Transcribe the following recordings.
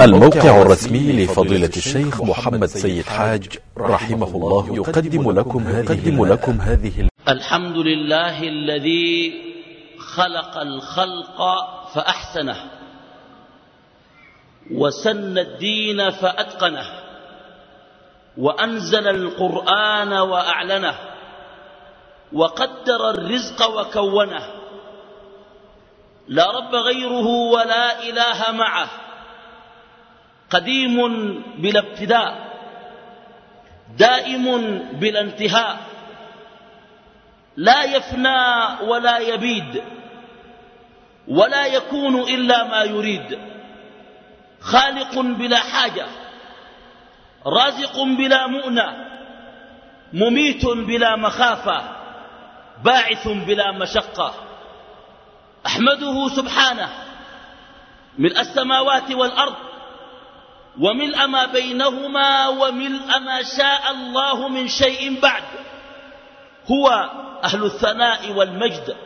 الموقع الرسمي لفضيلة الشيخ محمد سيد حاج رحمه الله يقدم لكم يقدم لكم هذه الحمد لله الذي خلق الخلق فأحسنه وسن الدين فأتقنه وأنزل القرآن وأعلنه وقدر الرزق وكونه لا رب غيره ولا إله معه قديم بلا ابتداء دائم بلا انتهاء لا يفنى ولا يبيد ولا يكون إلا ما يريد خالق بلا حاجة رازق بلا مؤنة مميت بلا مخافة باعث بلا مشقة. أحمده سبحانه ملء السماوات والأرض وملء ما بينهما وملء ما شاء الله من شيء بعد. هو أهل الثناء والمجد.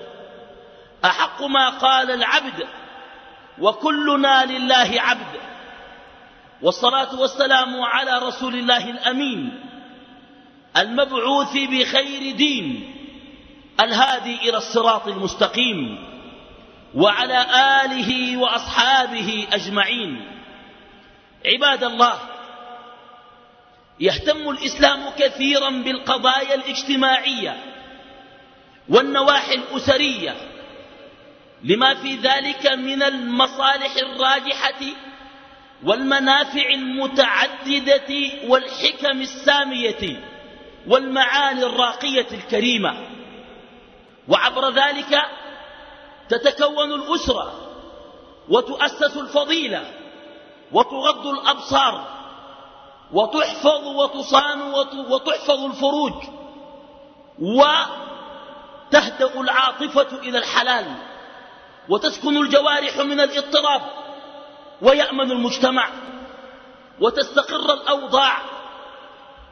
أحق ما قال العبد. وكلنا لله عبد. والصلاة والسلام على رسول الله الأمين. المبعوث بخير دين. الهادي إلى الصراط المستقيم. وعلى آله وأصحابه أجمعين. عباد الله يهتم الإسلام كثيرا بالقضايا الاجتماعية والنواحي الأسرية لما في ذلك من المصالح الراجحة والمنافع المتعددة والحكم السامية والمعاني الراقية الكريمة. وعبر ذلك تتكون الأسرة وتؤسس الفضيلة وتغض الأبصار وتحفظ وتصان وتحفظ الفروج وتهدأ العاطفة إلى الحلال وتسكن الجوارح من الاضطراب ويأمن المجتمع وتستقر الأوضاع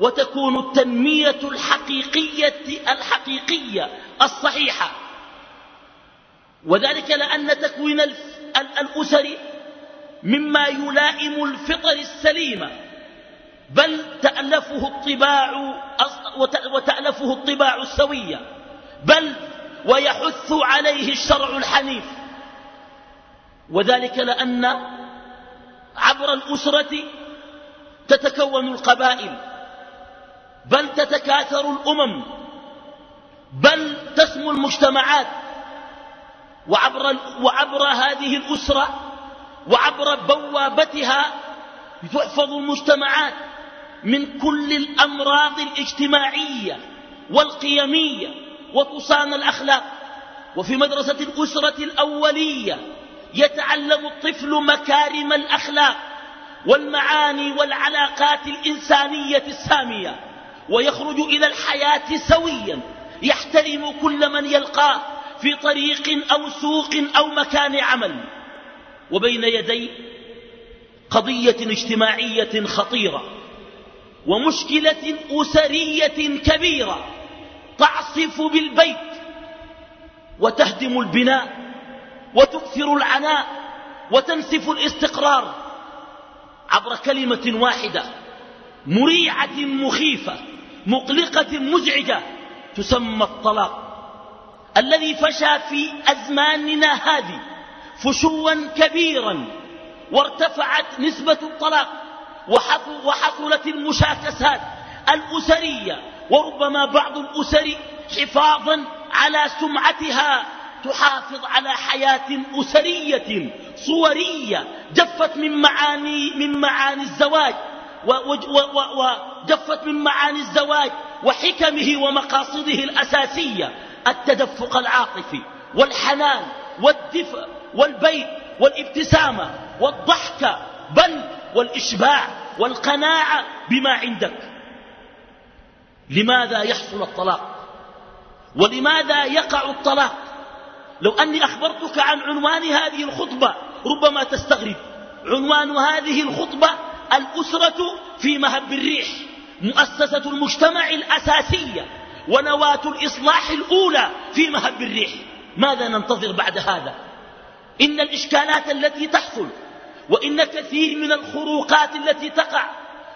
وتكون التنمية الحقيقية الحقيقية الصحيحة. وذلك لأن تكوين الأسر مما يلائم الفطر السليمة بل تألفه الطباع وتألفه الطباع السوية بل ويحث عليه الشرع الحنيف. وذلك لأن عبر الأسرة تتكون القبائل بل تتكاثر الأمم بل تسمو المجتمعات. وعبر, وعبر هذه الأسرة وعبر بوابتها تحفظ المجتمعات من كل الأمراض الاجتماعية والقيمية وتصان الأخلاق. وفي مدرسة الأسرة الأولية يتعلم الطفل مكارم الأخلاق والمعاني والعلاقات الإنسانية السامية ويخرج إلى الحياة سويا يحترم كل من يلقاه في طريق أو سوق أو مكان عمل. وبين يدي قضية اجتماعية خطيرة ومشكلة أسرية كبيرة تعصف بالبيت وتهدم البناء وتؤثر العناء وتنسف الاستقرار عبر كلمة واحدة مريعة مخيفة مقلقة مزعجة تسمى الطلاق الذي فشى في أزماننا هذه. فشوا كبيرا وارتفعت نسبة الطلاق وحصلت المشاكسات الأسرية وربما بعض الأسر حفاظا على سمعتها تحافظ على حياة أسرية صورية جفت من معاني, من معاني الزواج وجفت من معاني الزواج وحكمه ومقاصده الأساسية التدفق العاطفي والحنان والدفء والبيت والابتسامة والضحكة بل والإشباع والقناعة بما عندك. لماذا يحصل الطلاق؟ ولماذا يقع الطلاق؟ لو أني أخبرتك عن عنوان هذه الخطبة ربما تستغرب. عنوان هذه الخطبة الأسرة في مهب الريح مؤسسة المجتمع الأساسية ونواة الإصلاح الأولى في مهب الريح. ماذا ننتظر بعد هذا؟ إن الإشكالات التي تحصل وإن كثير من الخروقات التي تقع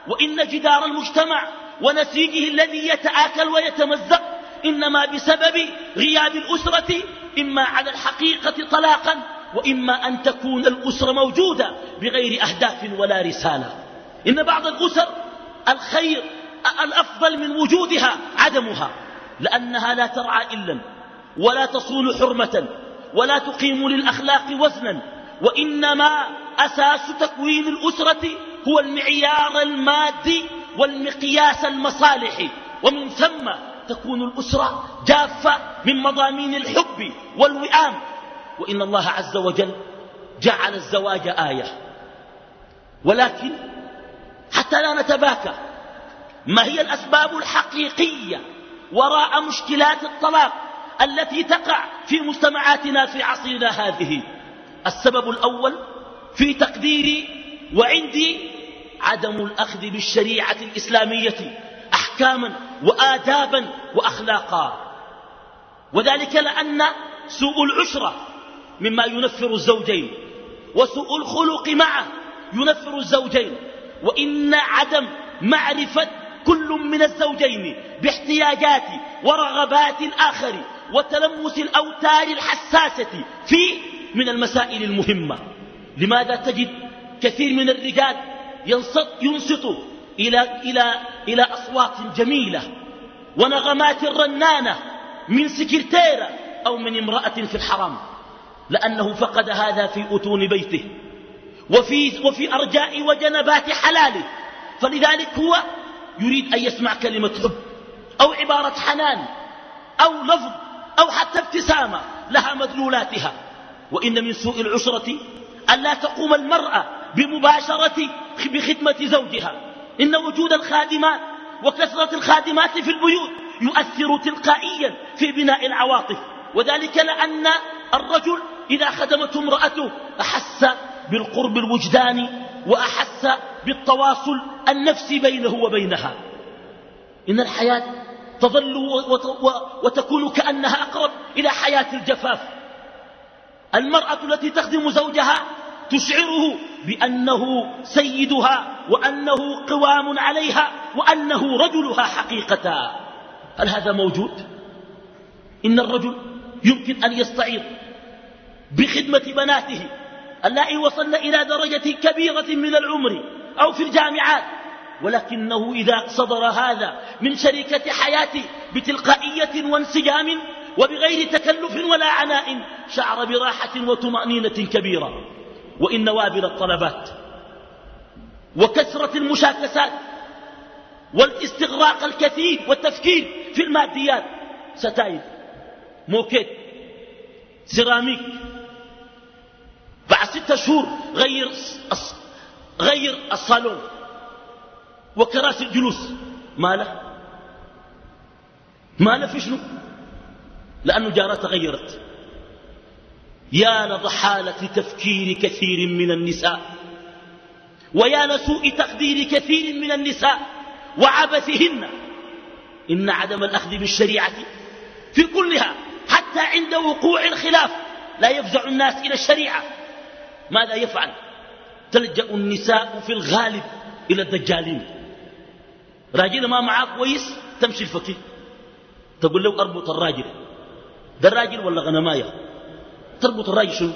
وإن جدار المجتمع ونسيجه الذي يتآكل ويتمزق إنما بسبب غياب الأسرة إما على الحقيقة طلاقا وإما أن تكون الأسرة موجودة بغير أهداف ولا رسالة. إن بعض الأسر الخير الأفضل من وجودها عدمها لأنها لا ترعى إلا ولا تصون حرمة ولا تقيم للأخلاق وزنا وإنما أساس تكوين الأسرة هو المعيار المادي والمقياس المصالحي ومن ثم تكون الأسرة جافة من مضامين الحب والوئام. وإن الله عز وجل جعل الزواج آية. ولكن حتى لا نتباكى ما هي الأسباب الحقيقية وراء مشكلات الطلاق؟ التي تقع في مجتمعاتنا في عصرنا هذه. السبب الأول في تقديري وعندي عدم الأخذ بالشريعة الإسلامية أحكاما وآدابا وأخلاقا. وذلك لأن سوء العشرة مما ينفر الزوجين وسوء الخلق معه ينفر الزوجين. وإن عدم معرفة كل من الزوجين باحتياجات ورغبات الآخر وتلمس الأوتار الحساسة فيه من المسائل المهمة. لماذا تجد كثير من الرجال ينصت, ينصت إلى, إلى, إلى أصوات جميلة ونغمات رنانة من سكرتيرة أو من امرأة في الحرام لأنه فقد هذا في أتون بيته وفي, وفي أرجاء وجنبات حلاله. فلذلك هو يريد أن يسمع كلمة حب أو عبارة حنان أو لفظ أو حتى ابتسامة لها مدلولاتها. وإن من سوء العشرة أن لا تقوم المرأة بمباشرة بخدمة زوجها. إن وجود الخادمات وكثرة الخادمات في البيوت يؤثر تلقائيا في بناء العواطف. وذلك لأن الرجل إذا خدمته امرأته أحس بالقرب الوجداني وأحس بالتواصل النفسي بينه وبينها. إن الحياة تظل وتكون كأنها أقرب إلى حياة الجفاف. المرأة التي تخدم زوجها تشعره بأنه سيدها وأنه قوام عليها وأنه رجلها حقيقة. هل هذا موجود؟ إن الرجل يمكن أن يستعيض بخدمة بناته اللائي وصلن إلى درجة كبيرة من العمر أو في الجامعات. ولكنه إذا صدر هذا من شركة حياته بتلقائية وانسجام وبغير تكلف ولا عناء شعر براحة وطمأنينة كبيرة. وإن وابل الطلبات وكثرة المشاكسات والاستغراق الكثير والتفكير في الماديات ستاير موكيت سيراميك بعد ستة شهور غير غير الصالون. وكراسي الجلوس. ما له ما له في شنو؟ لأنه جارته غيرت يا لضحالة تفكير كثير من النساء ويا لسوء تقدير كثير من النساء وعبثهن. إن عدم الأخذ بالشريعة في كلها حتى عند وقوع الخلاف لا يفزع الناس إلى الشريعة. ماذا يفعل؟ تلجأ النساء في الغالب إلى الدجالين. راجل ما معاه كويس تمشي الفكي تقول له أربط الراجل. ده الراجل ولا غنماية؟ تربط الراجل شنو؟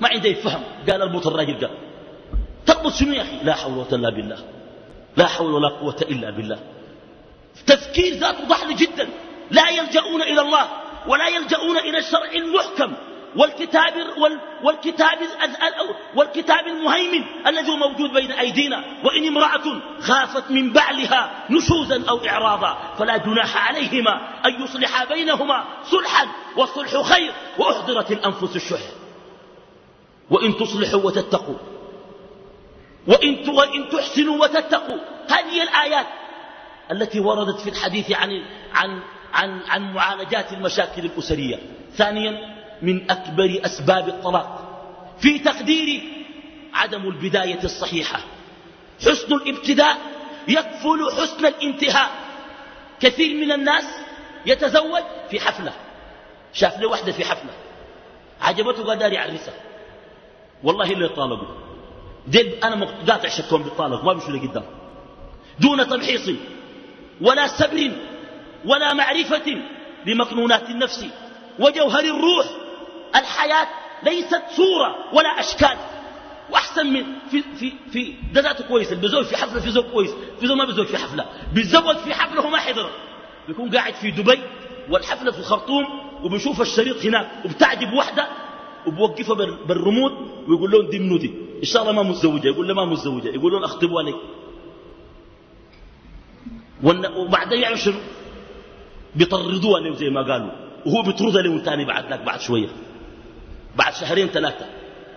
ما عنده يفهم قال أربط الراجل قال. تربط شنو يا أخي؟ لا حول ولا قوة بالله. لا حول ولا قوة إلا بالله. تفكير ذاته ضحل جدا. لا يلجؤون إلى الله ولا يلجؤون إلى الشرع المحكم. والكتاب, والكتاب, والكتاب المهيمن الذي هو موجود بين أيدينا. وإن امرأة خافت من بعلها نشوزا أو إعراضا فلا جناح عليهما أن يصلحا بينهما صلحا والصلح خير وأحضرت الأنفس الشح. وإن تصلحوا وتتقوا. وإن, وإن تحسنوا وتتقوا. هذه الآيات التي وردت في الحديث عن, عن, عن, عن معالجات المشاكل الأسرية. ثانيا من أكبر أسباب الطلاق. في تقديري عدم البداية الصحيحة. حسن الابتداء يكفل حسن الانتهاء. كثير من الناس يتزوج في حفلة. شاف له واحدة في حفلة. عجبته قال داري عرسها والله اللي طالبوا ديل أنا قاطع شكوهم بالطالب ما بيشوا لقدام دون تمحيص ولا سبر ولا معرفة بمكنونات النفس وجوهر الروح. الحياة ليست صورة ولا أشكال. وأحسن من في في في ده ذاته كويس اللي بيزوج في حفلة في زوج كويس في زوج ما بيزوج في حفلة. بيتزوج في حفله وما حضر بيكون قاعد في دبي والحفلة في الخرطوم وبيشوف الشريط هناك وبتعجب واحدة وبوقفها بالرمود ويقول لهم دي منوتي إن شاء الله ما متزوجة. يقول له ما متزوجة. يقول لهم اخطبوا عليك وبعدين يعمل شنو؟ بيطردوها له زي ما قالوا. وهو بيطردها له ثاني بعد ذاك بعد شوية. بعد شهرين ثلاثة.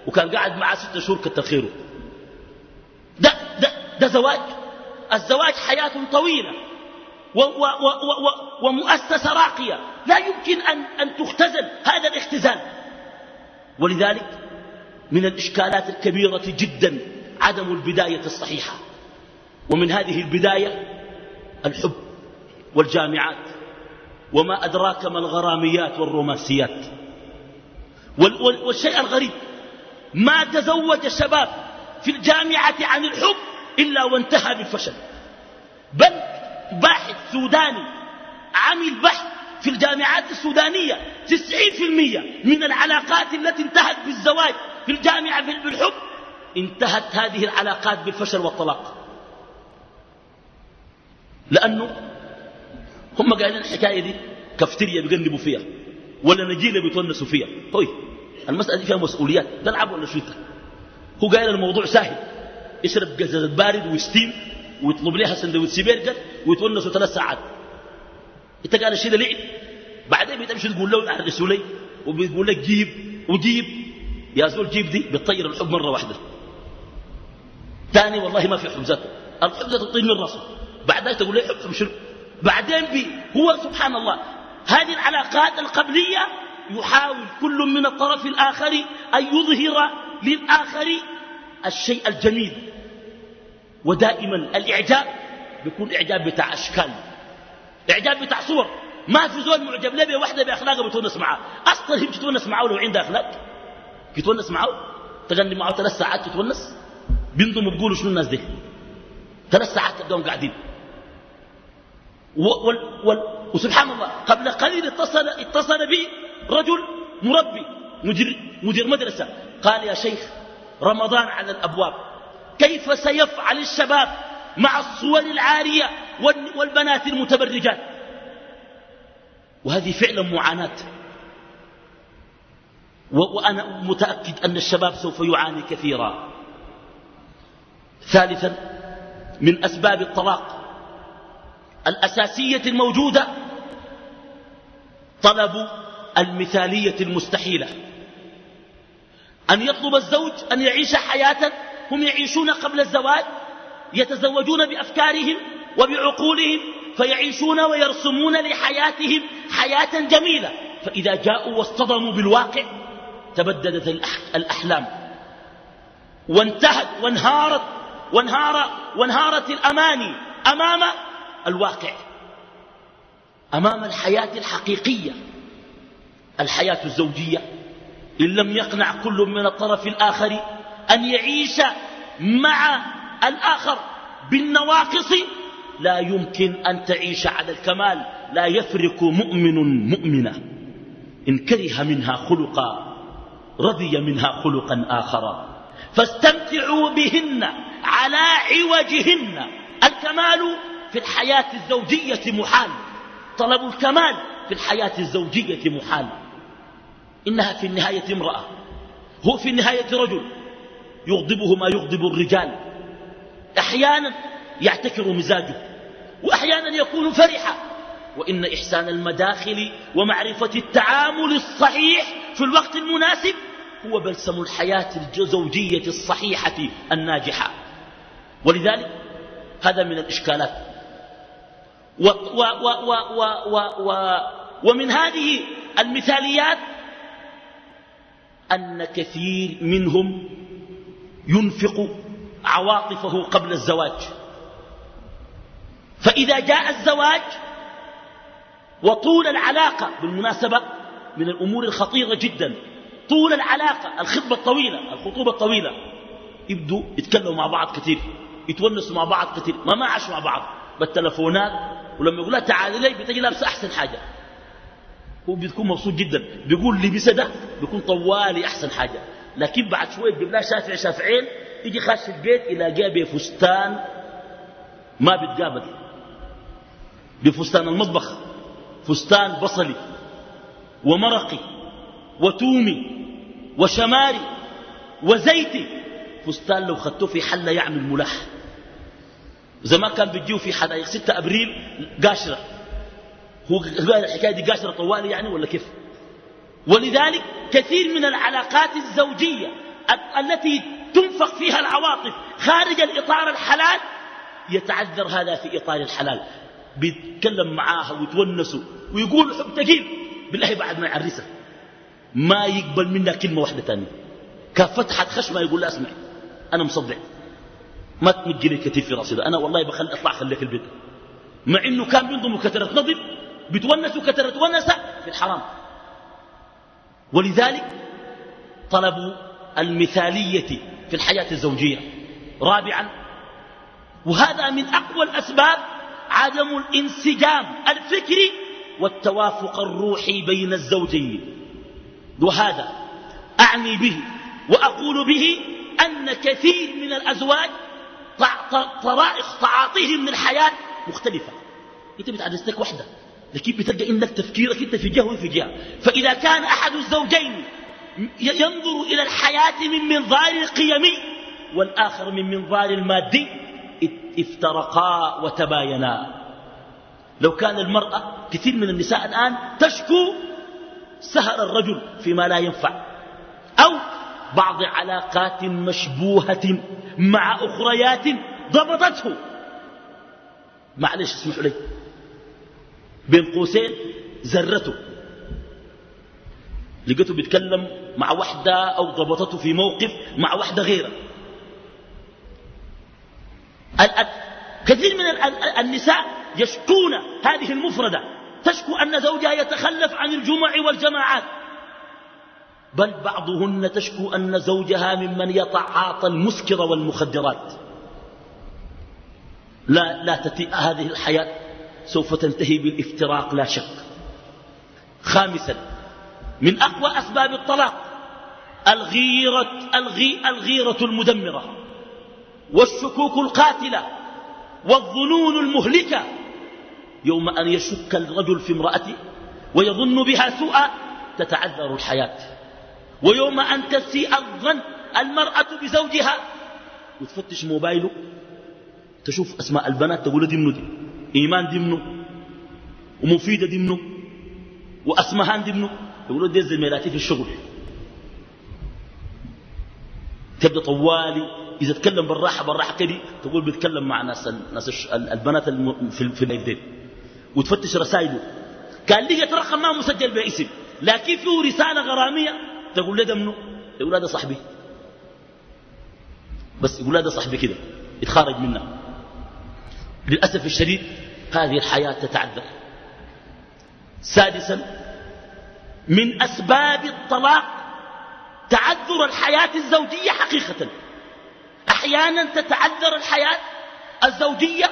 وكان قاعد معاه ست شهور كتر خيره. ده, ده, ده زواج. الزواج حياة طويلة. و و و و ومؤسسة راقية. لا يمكن أن, أن تختزل هذا الاختزال ولذلك من الإشكالات الكبيرة جدا عدم البداية الصحيحة. ومن هذه البداية الحب والجامعات. وما أدراك ما الغراميات والرومانسيات. والشيء الغريب. ما تزوج الشباب في الجامعة عن الحب إلا وانتهى بالفشل. بل باحث سوداني عمل بحث في الجامعات السودانية 90% من العلاقات التي انتهت بالزواج في الجامعة بالحب انتهت هذه العلاقات بالفشل والطلاق. لأنه هم قايلين الحكاية دي كفتريا بيقلبوا فيها. ولا نجيلة بيتونسوا فيها طيب المسألة دي فيها مسؤوليات. تلعب ولا شو هو قايل الموضوع سهل. يشرب قزاز بارد ويستيم ويطلب لها سندوتش برجر ويتونسوا ثلاث ساعات. انت قال الشيء ده لعب بعدين بتمشي تقول له؟ احرسوا لي وبيقول لك جيب وجيب. يا زول جيب دي بتطير الحب مرة واحدة. ثاني والله ما في حب ذاته. الحب ذاته تطير من راسه. بعدين تقول لي حب شنو؟ بعدين بي هو سبحان الله هذه العلاقات القبلية يحاول كل من الطرف الآخر أن يظهر للآخر الشيء الجميل ودائما الإعجاب بيكون إعجاب بتاع أشكال إعجاب بتاع صور. ما في زول معجب له بواحدة بأخلاقه بتونس معاه. أصلا هي بتتونس معاه لو عنده أخلاق؟ بتونس معاه؟ تغني معاه ثلاث ساعات تتونس؟ بينضموا بيقولوا شنو الناس دي؟ ثلاث ساعات تبدأهم قاعدين. وسبحان الله قبل قليل اتصل, اتصل بي رجل مربي مدير, مدير مدرسة. قال يا شيخ رمضان على الأبواب. كيف سيفعل الشباب مع الصور العارية والبنات المتبرجات؟ وهذه فعلا معاناة. وأنا متأكد أن الشباب سوف يعاني كثيرا. ثالثا من أسباب الطلاق. الأساسية الموجودة طلب المثالية المستحيلة. أن يطلب الزوج أن يعيش حياة هم يعيشون قبل الزواج يتزوجون بأفكارهم وبعقولهم فيعيشون ويرسمون لحياتهم حياة جميلة. فإذا جاءوا واصطدموا بالواقع تبددت الأحلام. وانتهت وانهارت وانهار وانهارت الأماني أمام الواقع. أمام الحياة الحقيقية. الحياة الزوجية. إن لم يقنع كل من الطرف الآخر أن يعيش مع الآخر بالنواقص لا يمكن أن تعيش على الكمال. لا يفرق مؤمن مؤمنة. إن كره منها خلقا رضي منها خلقا آخر فاستمتعوا بهن على عوجهن. الكمال في الحياة الزوجية محال. طلب الكمال في الحياة الزوجية محال إنها في النهاية امرأة. هو في النهاية رجل. يغضبه ما يغضب الرجال. أحيانا يعتكر مزاجه. وأحيانا يكون فرحا. وإن إحسان المداخل ومعرفة التعامل الصحيح في الوقت المناسب هو بلسم الحياة الزوجية الصحيحة الناجحة. ولذلك هذا من الإشكالات. و و و و و و و ومن هذه المثاليات أن كثير منهم ينفق عواطفه قبل الزواج. فإذا جاء الزواج وطول العلاقة بالمناسبة من الأمور الخطيرة جدا طول العلاقة الخطبة الطويلة الخطوبة الطويلة يبدوا يتكلموا مع بعض كثير يتونسوا مع بعض كثير ما ما عاشوا مع بعض. بالتلفونات ولما يقول لها تعالي لي بتجي لابسه أحسن حاجة. هو بيكون مبسوط جدا. بيقول لبسه ده بيكون طوالي أحسن حاجة. لكن بعد شوية تجيب لها شافع شافعين يجي خاش البيت يلاقيها بفستان ما بيتقابل. بفستان المطبخ فستان بصلي ومرقي وتومي وشماري وزيتي. فستان لو خدته في حلة يعمل ملح زمان كان بيجيو في حدائق. 6 أبريل قاشرة. هو الحكاية دي قاشرة طوالي يعني ولا كيف؟ ولذلك كثير من العلاقات الزوجية التي تنفق فيها العواطف خارج الإطار الحلال يتعذر هذا في إطار الحلال. بيتكلم معاها ويتونسوا ويقول حب ثقيل بالله بعد ما يعرسها ما يقبل منها كلمة واحدة ثانية كفتحت خشمة يقول لها اسمعي أنا مصدع ما تمجي لي في رأسي ده. أنا والله بخلي أطلع خليك البيت. مع إنه كان بينضم كثره نضب بتونسوا كثره ونسة في الحرام. ولذلك طلبوا المثالية في الحياة الزوجية. رابعا وهذا من أقوى الأسباب عدم الانسجام الفكري والتوافق الروحي بين الزوجين. وهذا أعني به وأقول به أن كثير من الأزواج طرائق تعاطيهم من الحياة مختلفة. انت بتعرسك وحدة. لكن بتلقى إنك تفكيرك انت في جهة وفي جهة. فإذا كان أحد الزوجين ينظر إلى الحياة من منظار القيمي والآخر من منظار المادي افترقا وتباينا. لو كان المرأة كثير من النساء الآن تشكو سهر الرجل فيما لا ينفع. أو بعض علاقات مشبوهة مع أخريات ضبطته. معلش اسمحوا لي. بين قوسين زرته. لقيته بيتكلم مع واحدة أو ضبطته في موقف مع واحدة غيره. كثير من النساء يشكون هذه المفردة. تشكو أن زوجها يتخلف عن الجمع والجماعات. بل بعضهن تشكو أن زوجها ممن يتعاطى المسكر والمخدرات. لا, لا تتي هذه الحياة سوف تنتهي بالافتراق لا شك. خامسا من أقوى أسباب الطلاق الغيرة, الغي الغيرة المدمرة والشكوك القاتلة والظنون المهلكة. يوم أن يشك الرجل في امرأته ويظن بها سوءا تتعذر الحياة. ويوم أن تسيء الظن المرأة بزوجها. وتفتش موبايله. تشوف أسماء البنات تقول دي منو دي؟ إيمان دي منو؟ ومفيدة دي منو؟ وأسمهان دي منو؟ يقولوا دي زميلاتي في الشغل. تبدأ طوالي. إذا تكلم بالراحة بالراحة كده تقول بيتكلم مع ناس, ناس البنات في, البيت وتفتش رسائله. كان لقيت رقم ما مسجل باسم. لكن فيه رسالة غرامية. تقول له منه يقول هذا صاحبي. بس يقول هذا صاحبي كده يتخارج منها للأسف الشديد هذه الحياة تتعذر. سادسا من أسباب الطلاق تعذر الحياة الزوجية حقيقة. أحيانا تتعذر الحياة الزوجية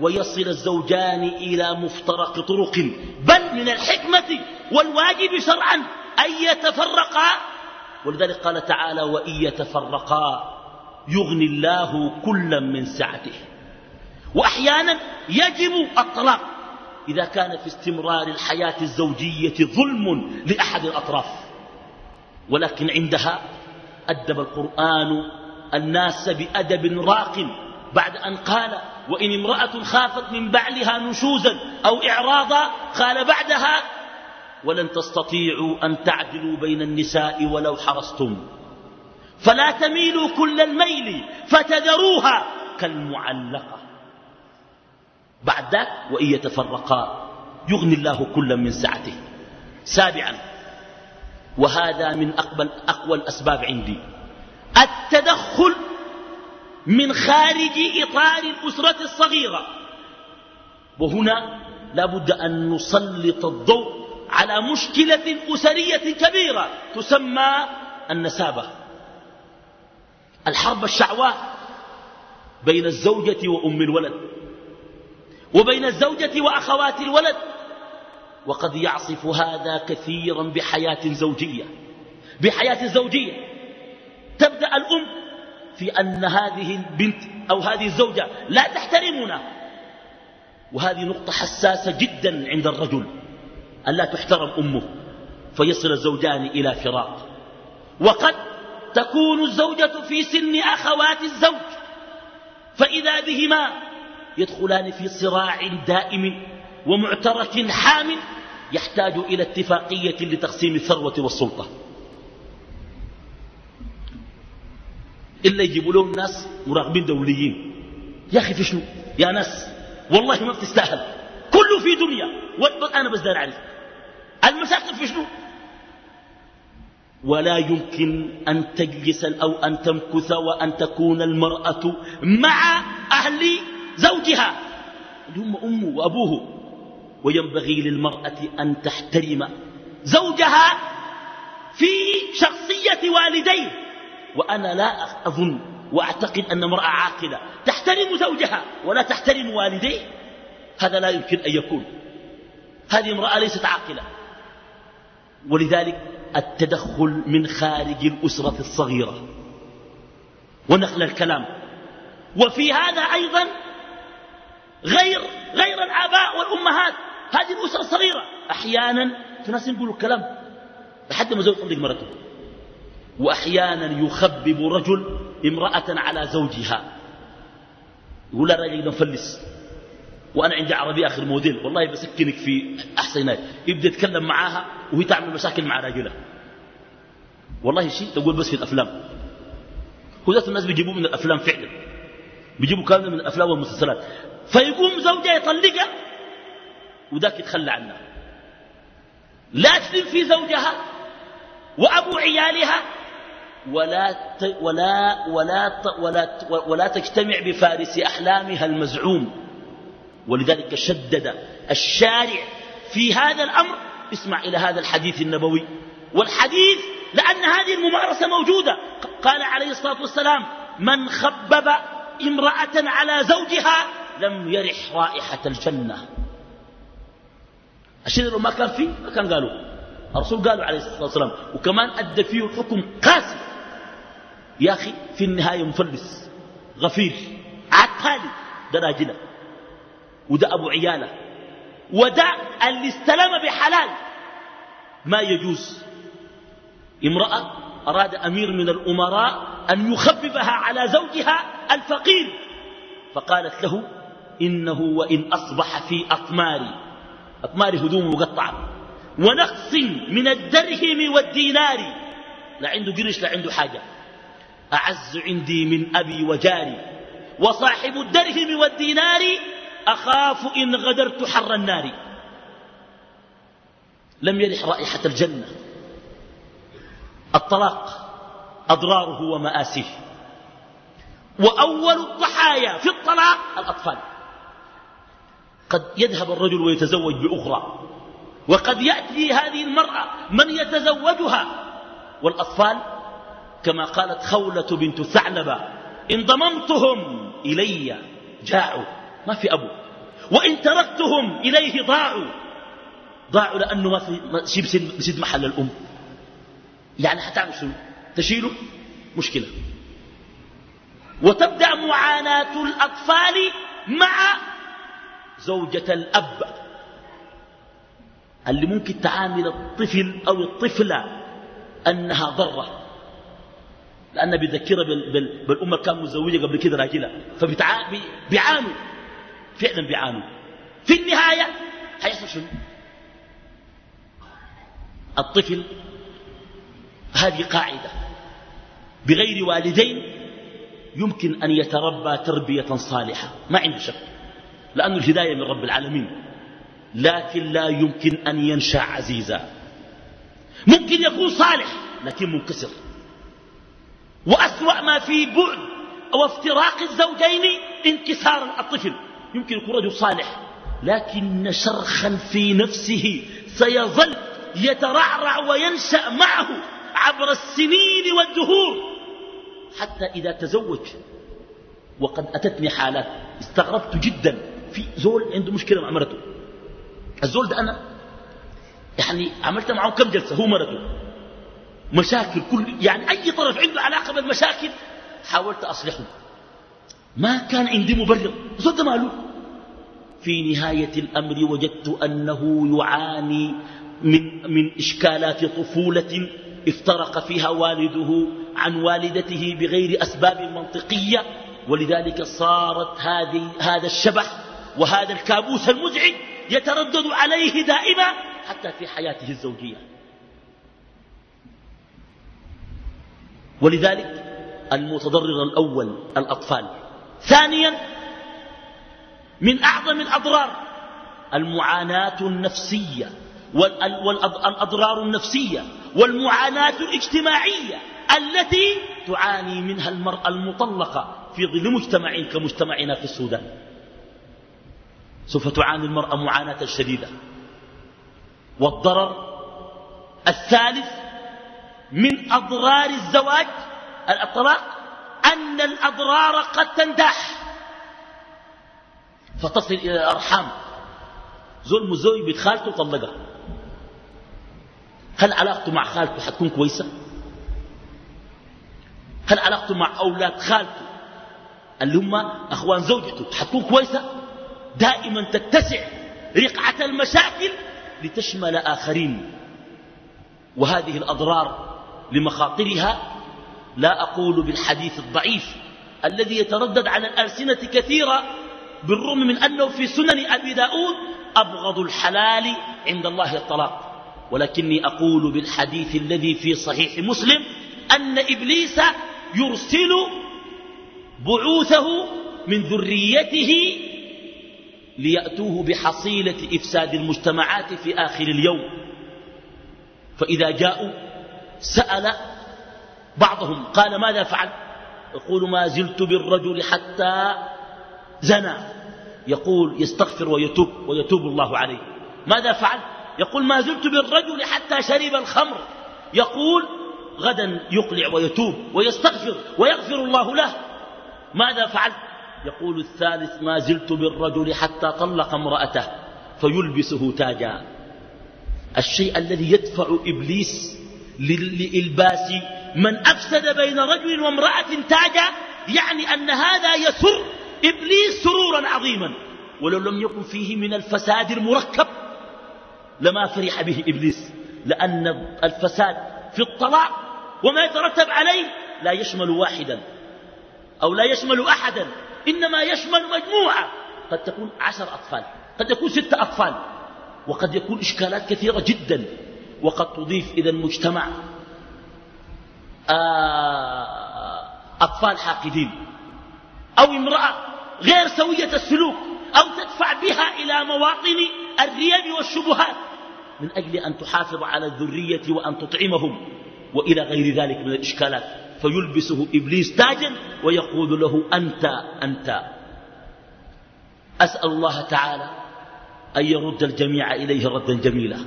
ويصل الزوجان إلى مفترق طرق. بل من الحكمة والواجب شرعا أن يتفرقا. ولذلك قال تعالى وإن يتفرقا يغني الله كلا من سعته. وأحيانا يجب الطلاق. إذا كان في استمرار الحياة الزوجية ظلم لأحد الأطراف. ولكن عندها أدب القرآن الناس بأدب راق بعد أن قال وإن امرأة خافت من بعلها نشوزا أو إعراضا قال بعدها ولن تستطيعوا أن تعدلوا بين النساء ولو حرصتم. فلا تميلوا كل الميل فتذروها كالمعلقة. بعد ذلك وإن يتفرقا يغني الله كلا من سعته. سابعا وهذا من أقبل أقوى الأسباب عندي. التدخل من خارج إطار الأسرة الصغيرة. وهنا لا بد أن نسلط الضوء على مشكلة أسرية كبيرة تسمى النسابة. الحرب الشعواء بين الزوجة وأم الولد وبين الزوجة وأخوات الولد وقد يعصف هذا كثيرا بحياة زوجية. بحياة زوجية. تبدأ الأم في أن هذه البنت أو هذه الزوجة لا تحترمنا. وهذه نقطة حساسة جدا عند الرجل. ألا تحترم أمه فيصل الزوجان إلى فراق. وقد تكون الزوجة في سن أخوات الزوج فإذا بهما يدخلان في صراع دائم ومعترك حام يحتاج إلى اتفاقية لتقسيم الثروة والسلطة. إلا يجيبوا لهم ناس مراقبين دوليين. يا أخي في شنو؟ يا ناس والله ما بتستاهل. كله في دنيا أنا بس دار أعرف. المشاكل في شنو؟ ولا يمكن أن تجلس أو أن تمكث وأن تكون المرأة مع أهل زوجها. اللي هم أمه وأبوه. وينبغي للمرأة أن تحترم زوجها في شخصية والديه. وأنا لا أظن وأعتقد أن امرأة عاقلة تحترم زوجها ولا تحترم والديه. هذا لا يمكن أن يكون. هذه امرأة ليست عاقلة. ولذلك التدخل من خارج الأسرة الصغيرة. ونقل الكلام. وفي هذا أيضا غير غير الآباء والأمهات. هذه الأسرة الصغيرة. أحيانا في ناس يقولوا الكلام لحد ما زوج يطلق مرته. وأحيانا يخبب رجل امرأة على زوجها. يقول لها راجل مفلس وأنا عندي عربية آخر موديل والله بسكنك في أحسن ناس يبدأ يتكلم معاها وهي تعمل مشاكل مع راجلها. والله شيء تقول بس في الأفلام. هو الناس بيجيبوه من الأفلام فعلا. بيجيبوا كامل من الأفلام والمسلسلات. فيقوم زوجها يطلقها وذاك يتخلى عنها. لا تسلم في زوجها وأبو عيالها ولا ولا ولا ولا ولا تجتمع بفارس أحلامها المزعوم. ولذلك شدد الشارع في هذا الأمر. اسمع إلى هذا الحديث النبوي. والحديث لأن هذه الممارسة موجودة. قال عليه الصلاة والسلام من خبب امرأة على زوجها لم يرح رائحة الجنة. الشيء لو ما كان فيه ما كان قالوا. الرسول قالوا عليه الصلاة والسلام وكمان أدى فيه حكم قاسي. يا أخي في النهاية مفلس غفير عتالي ده وده أبو عيالة. وده اللي استلم بحلال. ما يجوز. امرأة أراد أمير من الأمراء أن يخببها على زوجها الفقير. فقالت له إنه وإن أصبح في أطماري أطمار هدوم مقطعة. ونقص من الدرهم والدينار. لا عنده قرش لا عنده حاجة. أعز عندي من أبي وجاري. وصاحب الدرهم والدينار أخاف إن غدرت حر النار. لم يرح رائحة الجنة. الطلاق أضراره ومآسيه. وأول الضحايا في الطلاق الأطفال. قد يذهب الرجل ويتزوج بأخرى. وقد يأتي هذه المرأة من يتزوجها. والأطفال كما قالت خولة بنت ثعلبة إن ضممتهم إلي جاعوا. ما في أبو. وإن تركتهم إليه ضاعوا. ضاعوا لأنه ما في شيء بسد محل الأم. يعني حتعمل شنو؟ تشيله؟ مشكلة. وتبدأ معاناة الأطفال مع زوجة الأب. اللي ممكن تعامل الطفل أو الطفلة أنها ضرة. لأنها بيذكرها بالأمة كان مزوجة قبل كده راجلة فبيعانوا فعلا بيعانوا في النهاية حيحصل شنو؟ الطفل هذه قاعدة. بغير والدين يمكن أن يتربى تربية صالحة. ما عنده شك. لأن الهداية من رب العالمين. لكن لا يمكن أن ينشأ عزيزا. ممكن يكون صالح لكن منكسر. وأسوأ ما في بعد أو افتراق الزوجين انكسار الطفل. يمكن يكون رجل صالح لكن شرخا في نفسه سيظل يترعرع وينشأ معه عبر السنين والدهور. حتى إذا تزوج وقد أتتني حالات استغربت جدا في زول عنده مشكلة مع مرته. الزول ده أنا يعني عملت معه كم جلسة هو مرته. مشاكل كل يعني أي طرف عنده علاقة بالمشاكل حاولت أصلحه. ما كان عندي مبرر. زود ماله في نهاية الأمر وجدت أنه يعاني من, من إشكالات طفولة افترق فيها والده عن والدته بغير أسباب منطقية ولذلك صارت هذه هذا الشبح وهذا الكابوس المزعج يتردد عليه دائما حتى في حياته الزوجية. ولذلك المتضرر الأول الأطفال. ثانيا من أعظم الأضرار المعاناة النفسية والأضرار النفسية والمعاناة الاجتماعية التي تعاني منها المرأة المطلقة في ظل مجتمع كمجتمعنا في السودان. سوف تعاني المرأة معاناة شديدة. والضرر الثالث من أضرار الزواج الطلاق أن الأضرار قد تندح. فتصل إلى الأرحام. زول مزوج بيت خالته طلقها. هل علاقته مع خالته حتكون كويسة؟ هل علاقته مع أولاد خالته اللي هم أخوان زوجته حتكون كويسة؟ دائما تتسع رقعة المشاكل لتشمل آخرين. وهذه الأضرار لمخاطرها لا أقول بالحديث الضعيف الذي يتردد على الألسنة كثيرا بالرغم من أنه في سنن أبي داود أبغض الحلال عند الله الطلاق. ولكني أقول بالحديث الذي في صحيح مسلم أن إبليس يرسل بعوثه من ذريته ليأتوه بحصيلة إفساد المجتمعات في آخر اليوم. فإذا جاءوا سأل بعضهم قال ماذا فعل؟ يقول ما زلت بالرجل حتى زنى. يقول يستغفر ويتوب ويتوب الله عليه. ماذا فعل؟ يقول ما زلت بالرجل حتى شرب الخمر. يقول غدا يقلع ويتوب ويستغفر ويغفر الله له. ماذا فعلت يقول الثالث ما زلت بالرجل حتى طلق امرأته فيلبسه تاجا. الشيء الذي يدفع إبليس لإلباس من أفسد بين رجل وامرأة تاجا يعني أن هذا يسر إبليس سرورا عظيما. ولو لم يكن فيه من الفساد المركب لما فرح به إبليس لأن الفساد في الطلاق وما يترتب عليه لا يشمل واحدا أو لا يشمل أحدا إنما يشمل مجموعة. قد تكون عشر أطفال قد يكون ستة أطفال وقد يكون إشكالات كثيرة جدا وقد تضيف إلى المجتمع أطفال حاقدين. أو امرأة غير سوية السلوك أو تدفع بها إلى مواطن الريب والشبهات من أجل أن تحافظ على الذرية وأن تطعمهم وإلى غير ذلك من الإشكالات. فيلبسه إبليس تاجا ويقول له أنت أنت. أسأل الله تعالى أن يرد الجميع إليه ردا جميلا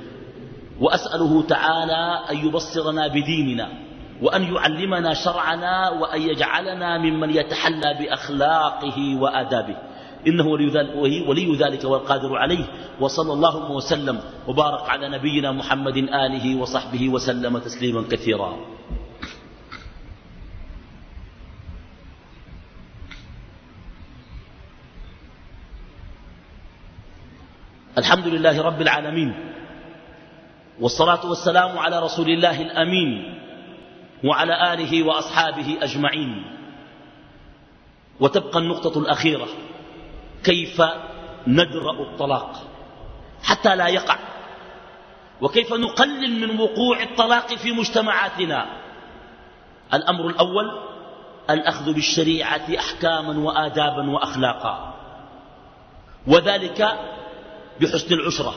وأسأله تعالى أن يبصرنا بديننا وأن يعلمنا شرعنا وأن يجعلنا ممن يتحلى بأخلاقه وآدابه. إنه ولي ذلك, والقادر عليه. وصلى الله وسلم وبارك على نبينا محمد آله وصحبه وسلم تسليما كثيرا. الحمد لله رب العالمين. والصلاة والسلام على رسول الله الأمين. وعلى آله وأصحابه أجمعين. وتبقى النقطة الأخيرة. كيف ندرأ الطلاق؟ حتى لا يقع. وكيف نقلل من وقوع الطلاق في مجتمعاتنا؟ الأمر الأول الأخذ بالشريعة أحكاما وآدابا وأخلاقا. وذلك بحسن العشرة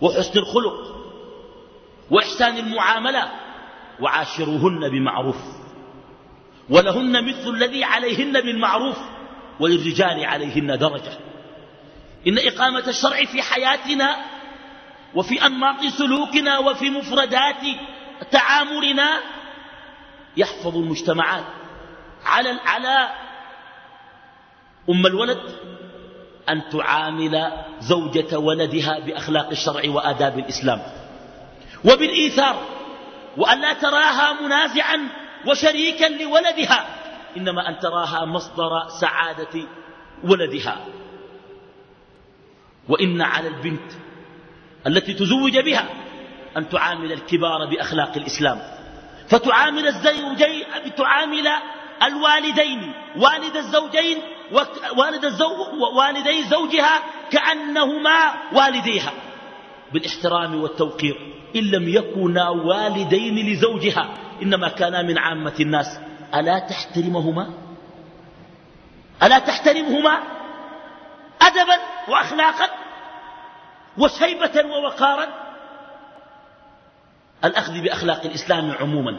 وحسن الخلق وإحسان المعاملة. وعاشروهن بمعروف ولهن مثل الذي عليهن بالمعروف وللرجال عليهن درجة إن إقامة الشرع في حياتنا وفي أنماط سلوكنا وفي مفردات تعاملنا يحفظ المجتمعات على على أم الولد أن تعامل زوجة ولدها بأخلاق الشرع وآداب الإسلام. وبالإيثار وأن لا تراها منازعا وشريكا لولدها. إنما أن تراها مصدر سعادة ولدها. وإن على البنت التي تزوج بها أن تعامل الكبار بأخلاق الإسلام. فتعامل الزوجين تعامل الوالدين. والد الزوجين والد الزوج والدي زوجها كأنهما والديها. بالاحترام والتوقير إن لم يكونا والدين لزوجها إنما كانا من عامة الناس. ألا تحترمهما؟ ألا تحترمهما؟ أدبا وأخلاقا وشيبة ووقارا؟ الأخذ بأخلاق الإسلام عموما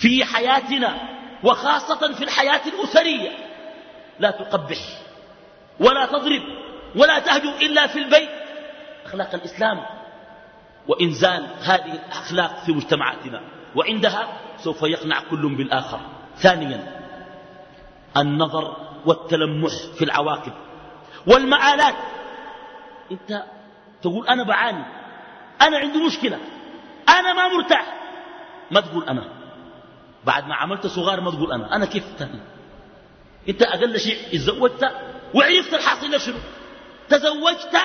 في حياتنا وخاصة في الحياة الأسرية. لا تقبح ولا تضرب ولا تهجو إلا في البيت. أخلاق الإسلام وإنزال هذه الأخلاق في مجتمعاتنا. وعندها سوف يقنع كل بالآخر. ثانيا النظر والتلمح في العواقب والمآلات. أنت تقول أنا بعاني أنا عندي مشكلة أنا ما مرتاح. ما تقول أنا. بعد ما عملت صغار ما تقول أنا. أنا كيف تاني أنت أقل شيء اتزوجت وعرفت الحاصل لك شنو؟ تزوجت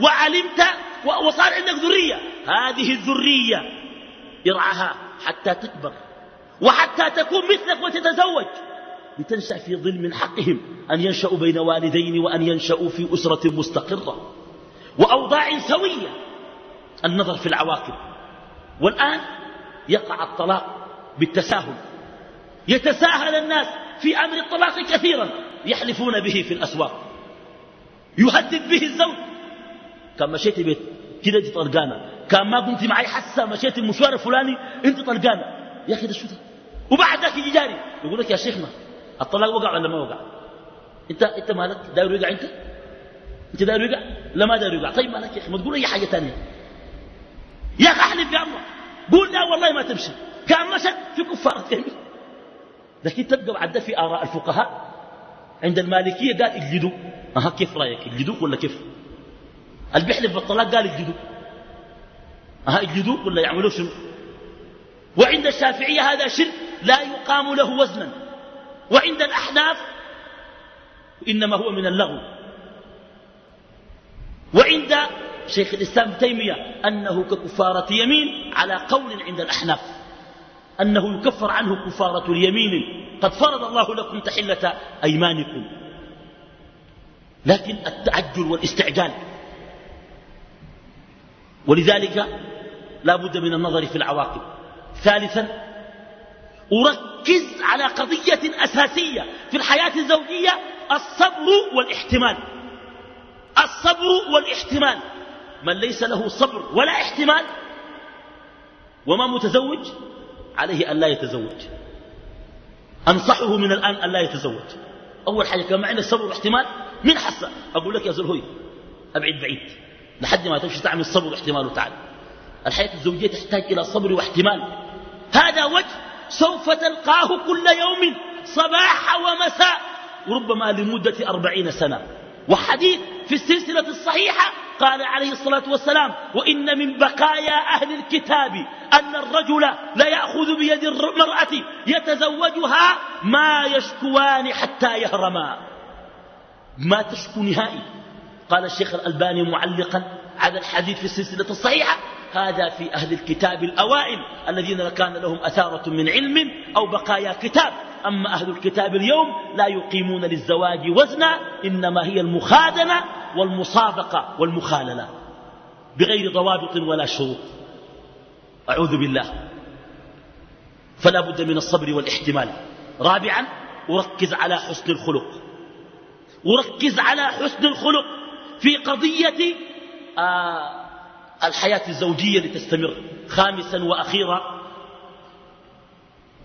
وعلمت وصار عندك ذرية. هذه الذرية ارعاها حتى تكبر وحتى تكون مثلك وتتزوج لتنشأ في ظل من حقهم أن ينشأوا بين والدين وأن ينشأوا في أسرة مستقرة وأوضاع سوية. النظر في العواقب. والآن يقع الطلاق بالتساهل. يتساهل الناس في أمر الطلاق كثيرا. يحلفون به في الأسواق. يهدد به الزوج. كان مشيت بيت. كده انت طلقانة كان ما قمت معي حسا مشيت المشوار الفلاني انت طلقانة يا أخي ده شو ده؟ وبعد ذاك يجي جاري. يقول لك يا شيخنا الطلاق وقع ولا ما وقع؟ انت انت مالك؟ داير يقع انت؟ انت داير يقع لا ما داير يقع طيب مالك يا أخي؟ ما تقول أي حاجة ثانية يا أخي أحلف بالله قول لا والله ما تمشي. كان مشت في كفاره يمين لكن تبقى بعد في آراء الفقهاء. عند المالكية قال اجلدوا. أها كيف رأيك؟ اجلدوك ولا كيف؟ اللي بيحلف بالطلاق قال اجلدوك أها اجلدوك ولا يعملوا شنو؟ وعند الشافعية هذا شرك لا يقام له وزنا. وعند الأحناف إنما هو من اللغو. وعند شيخ الإسلام تيمية أنه ككفارة يمين على قول عند الأحناف. أنه يكفر عنه كفارة اليمين. قد فرض الله لكم تحلة أيمانكم. لكن التعجل والاستعجال ولذلك لا بد من النظر في العواقب. ثالثا أركز على قضية أساسية في الحياة الزوجية الصبر والاحتمال. الصبر والاحتمال. من ليس له صبر ولا احتمال وما متزوج عليه أن لا يتزوج. أنصحه من الآن أن لا يتزوج. أول حاجة كان معنا الصبر والاحتمال من حسن أقول لك يا زلهوي أبعد بعيد. لحد ما تمشي تعمل صبر واحتمال وتعالى الحياة الزوجية تحتاج إلى صبر واحتمال. هذا وجه سوف تلقاه كل يوم صباح ومساء وربما لمدة أربعين سنة. وحديث في السلسلة الصحيحة قال عليه الصلاة والسلام وإن من بقايا أهل الكتاب أن الرجل لا يأخذ بيد المرأة يتزوجها ما يشكوان حتى يهرما. ما تشكو نهائي. قال الشيخ الألباني معلقا على الحديث في السلسلة الصحيحة هذا في أهل الكتاب الأوائل الذين كان لهم أثارة من علم أو بقايا كتاب. أما أهل الكتاب اليوم لا يقيمون للزواج وزنا إنما هي المخادنة والمصادقة والمخاللة بغير ضوابط ولا شروط. أعوذ بالله. فلا بد من الصبر والاحتمال. رابعا أركز على حسن الخلق. أركز على حسن الخلق. في قضية آه الحياة الزوجية لتستمر. خامسا وأخيرا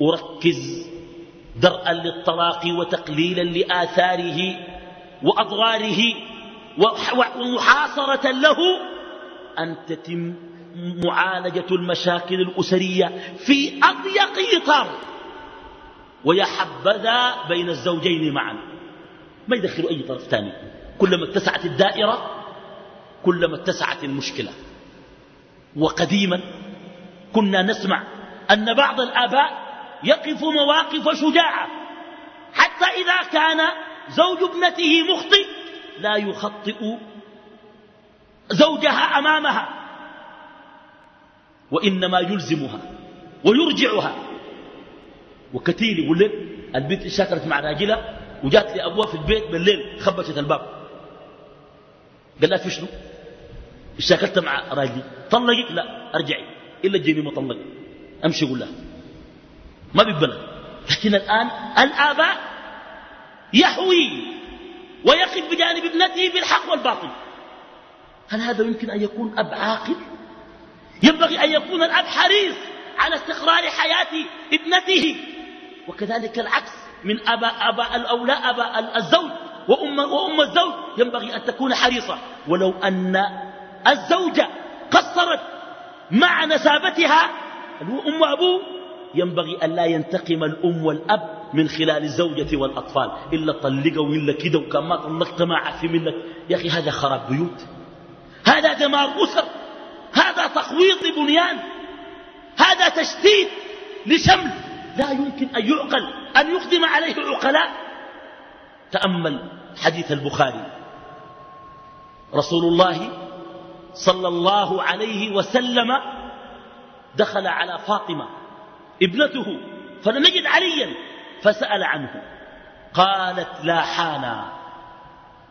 أركز درءا للطلاق وتقليلا لآثاره وأضراره ومحاصرة له. أن تتم معالجة المشاكل الأسرية في أضيق إطار. ويا حبذا بين الزوجين معا. ما يدخلوا أي طرف ثاني. كلما اتسعت الدائرة كلما اتسعت المشكلة. وقديما كنا نسمع أن بعض الآباء يقف مواقف شجاعة. حتى إذا كان زوج ابنته مخطئ لا يخطئ زوجها أمامها. وإنما يلزمها ويرجعها. وكثير يقول لك البنت شاكرت مع راجلها؟ وجات لي أبوها في البيت بالليل خبشت الباب. قال لها في شنو؟ شاكلت مع راجلي. طلقك لا ارجعي. إلا تجيني ما طلق أمشي قول ما بيقبلها لكن الآن الآباء يحوي ويقف بجانب ابنته بالحق والباطل. هل هذا يمكن أن يكون أب عاقل؟ ينبغي أن يكون الأب حريص على استقرار حياة ابنته. وكذلك العكس من أباء أبا الأولاء أبا الزوج. وأم, وأم الزوج ينبغي أن تكون حريصة. ولو أن الزوجة قصرت مع نسابتها أم أبوه ينبغي أن لا ينتقم الأم والأب من خلال الزوجة والأطفال. إلا طلقوا إلا كده وكان ما طلقت ما عفي منك. يا أخي هذا خراب بيوت. هذا دمار أسر. هذا تخويط بنيان. هذا تشتيت لشمل. لا يمكن أن يعقل. أن يقدم عليه عقلاء تأمل. حديث البخاري. رسول الله صلى الله عليه وسلم دخل على فاطمة ابنته فلم يجد عليا فسأل عنه. قالت لا حانا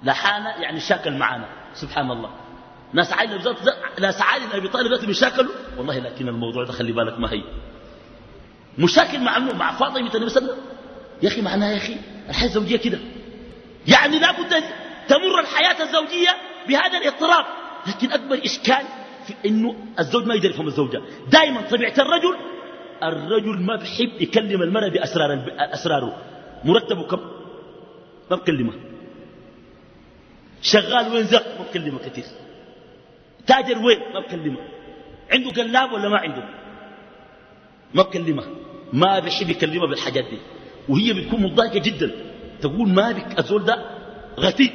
لا حانا يعني شاكل معنا سبحان الله. ناس عائلة ناس عائلة أبي طالب ذات بيشاكلوا؟ والله لكن الموضوع ده خلي بالك ما هي. مشاكل مع مع فاطمة النبي صلى الله عليه وسلم يا أخي معناها يا أخي الحياة الزوجية كده. يعني لا بد تمر الحياة الزوجية بهذا الاضطراب. لكن أكبر إشكال في إنه الزوج ما يقدر يفهم الزوجة. دائما طبيعة الرجل الرجل ما بحب يكلم المرأة بأسرار أسراره. مرتبه كم؟ ما بكلمه. شغال وين زق؟ ما بكلمه كثير. تاجر وين؟ ما بكلمه. عنده قلاب ولا ما عنده؟ ما بكلمه. ما بحب يكلمها بالحاجات دي. وهي بتكون مضايقة جدا. تقول ما بك الزول ده غتيت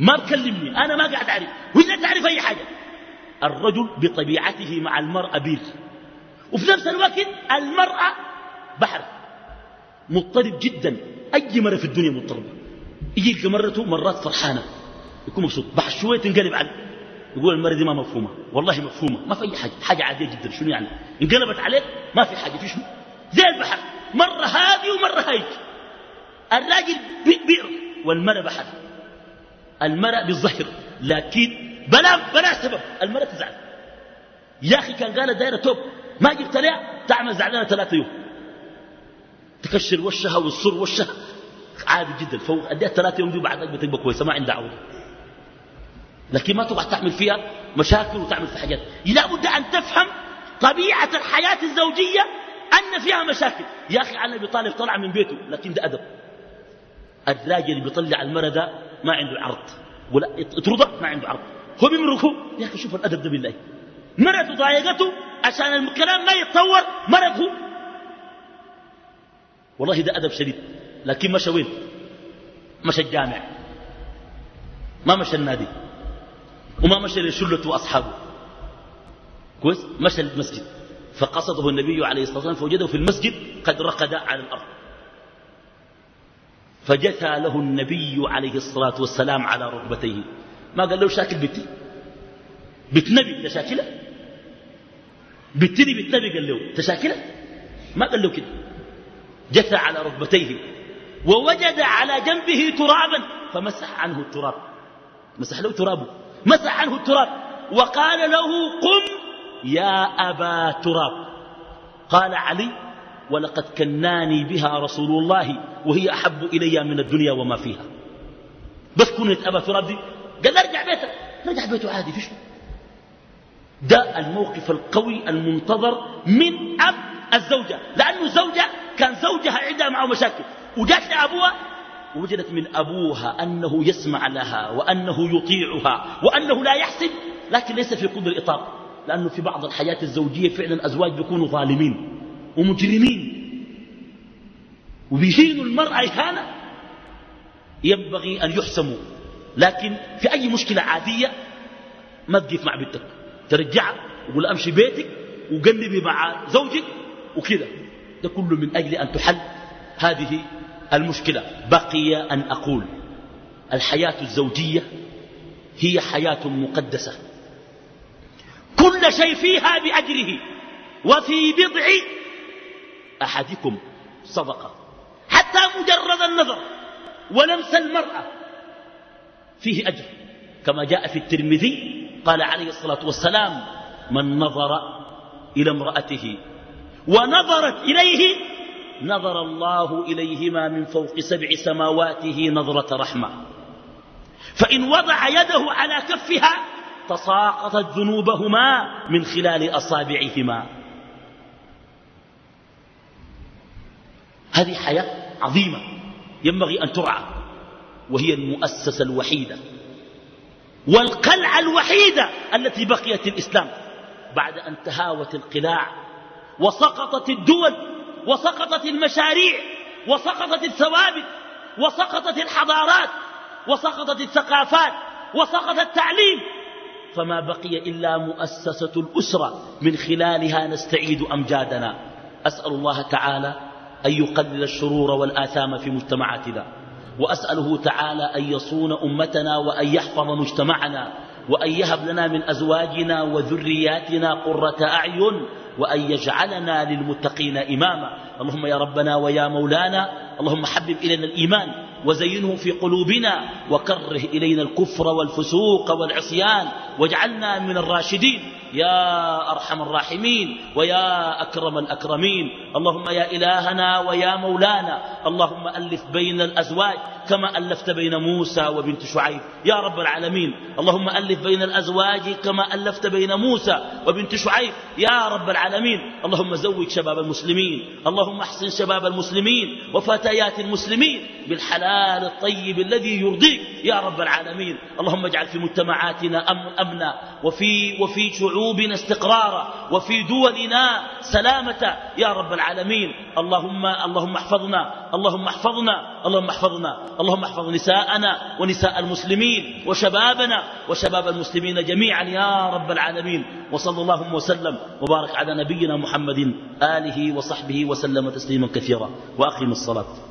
ما بكلمني أنا ما قاعد أعرف. وهي تعرف أي حاجة. الرجل بطبيعته مع المرأة بير. وفي نفس الوقت المرأة بحر. مضطرب جدا. أي مرة في الدنيا مضطربة. يجي مرته مرات فرحانة. يكون مبسوط. بعد شوية تنقلب عليه يقول المرة دي ما مفهومة. والله مفهومة. ما في أي حاجة. حاجة عادية جدا. شنو يعني؟ انقلبت عليك ما في حاجة. في شنو؟ زي البحر. مرة هادي ومرة هايج الراجل بئر والمرأة بحر. المرأة بالظهر. لكن بلا بلا سبب. المرأة تزعل. يا أخي كان قال دايرة توب. ما جبت لها تعمل زعلانة ثلاثة يوم. تكشر وشها والصر وشها. عادي جدا. فوق اديها ثلاثة يوم دي بعد ذلك بتبقى كويسة. ما عندها عودة لكن ما تقعد تعمل فيها مشاكل وتعمل في حاجات. لا بد أن تفهم طبيعة الحياة الزوجية أن فيها مشاكل. يا أخي علي أبي طالب طلع من بيته. لكن ده أدب. الراجل اللي بيطلع المرة ده ما عنده عرض. ولا اطردها ما عنده عرض. هو بيمرقه يا أخي شوف الأدب ده بالله. مرته ضايقته عشان الكلام ما يتطور مرقه والله ده أدب شديد. لكن مشى وين؟ مشى الجامع. ما مشى النادي. وما مشى لشلته وأصحابه. كويس؟ مشى المسجد. فقصده النبي عليه الصلاة والسلام فوجده في المسجد قد رقد على الأرض. فجثى له النبي عليه الصلاة والسلام على ركبتيه. ما قال له شاكل بنتي؟ بنت نبي تشاكله بنتني بنت نبي قال له تشاكله ما قال له كده. جثى على ركبتيه ووجد على جنبه ترابا فمسح عنه التراب. مسح له ترابه. مسح عنه التراب. وقال له قم يا أبا تراب. قال علي ولقد كناني بها رسول الله وهي أحب إلي من الدنيا وما فيها. بس كنت أبا تراب دي قال ارجع بيتك. رجع بيته عادي فيش. ده الموقف القوي المنتظر من أب الزوجة لأنه الزوجة كان زوجها عندها معه مشاكل. وجات لأبوها وجدت من أبوها أنه يسمع لها وأنه يطيعها وأنه لا يحسن لكن ليس في قدر الإطار. لأنه في بعض الحياة الزوجية فعلا أزواج بيكونوا ظالمين ومجرمين. وبيهينوا المرأة إهانة ينبغي أن يحسموا. لكن في أي مشكلة عادية ما تقف مع بنتك. ترجعها وقول أمشي بيتك وقلبي مع زوجك وكذا. ده كله من أجل أن تحل هذه المشكلة. بقي أن أقول الحياة الزوجية هي حياة مقدسة. كل شيء فيها بأجره. وفي بضع أحدكم صدقة. حتى مجرد النظر ولمس المرأة فيه أجر. كما جاء في الترمذي قال عليه الصلاة والسلام من نظر إلى امرأته ونظرت إليه نظر الله إليهما من فوق سبع سماواته نظرة رحمة. فإن وضع يده على كفها تساقطت ذنوبهما من خلال أصابعهما. هذه حياة عظيمة ينبغي أن ترعى وهي المؤسسة الوحيدة والقلعة الوحيدة التي بقيت الإسلام بعد أن تهاوت القلاع وسقطت الدول وسقطت المشاريع وسقطت الثوابت وسقطت الحضارات وسقطت الثقافات وسقط التعليم. فما بقي إلا مؤسسة الأسرة من خلالها نستعيد أمجادنا. أسأل الله تعالى أن يقلل الشرور والآثام في مجتمعاتنا وأسأله تعالى أن يصون أمتنا وأن يحفظ مجتمعنا وأن يهب لنا من أزواجنا وذرياتنا قرة أعين وأن يجعلنا للمتقين إماما. اللهم يا ربنا ويا مولانا اللهم حبب إلينا الإيمان وزينه في قلوبنا وكره إلينا الكفر والفسوق والعصيان واجعلنا من الراشدين. يا أرحم الراحمين ويا أكرم الأكرمين. اللهم يا إلهنا ويا مولانا. اللهم ألف بين الأزواج كما ألفت بين موسى وبنت شعيب. يا رب العالمين. اللهم ألف بين الأزواج كما ألفت بين موسى وبنت شعيب. يا رب العالمين. اللهم زوج شباب المسلمين. اللهم احسن شباب المسلمين وفتيات المسلمين بالحلال الطيب الذي يرضيك يا رب العالمين. اللهم اجعل في مجتمعاتنا أمنا وفي, وفي شعوبنا استقرارا وفي دولنا سلامة يا رب العالمين. اللهم, اللهم احفظنا اللهم احفظنا اللهم احفظنا اللهم احفظ نساءنا ونساء المسلمين وشبابنا وشباب المسلمين جميعا يا رب العالمين. وصلى الله وسلم وبارك على نبينا محمد آله وصحبه وسلم تسليما كثيرا. وأقيم الصلاة.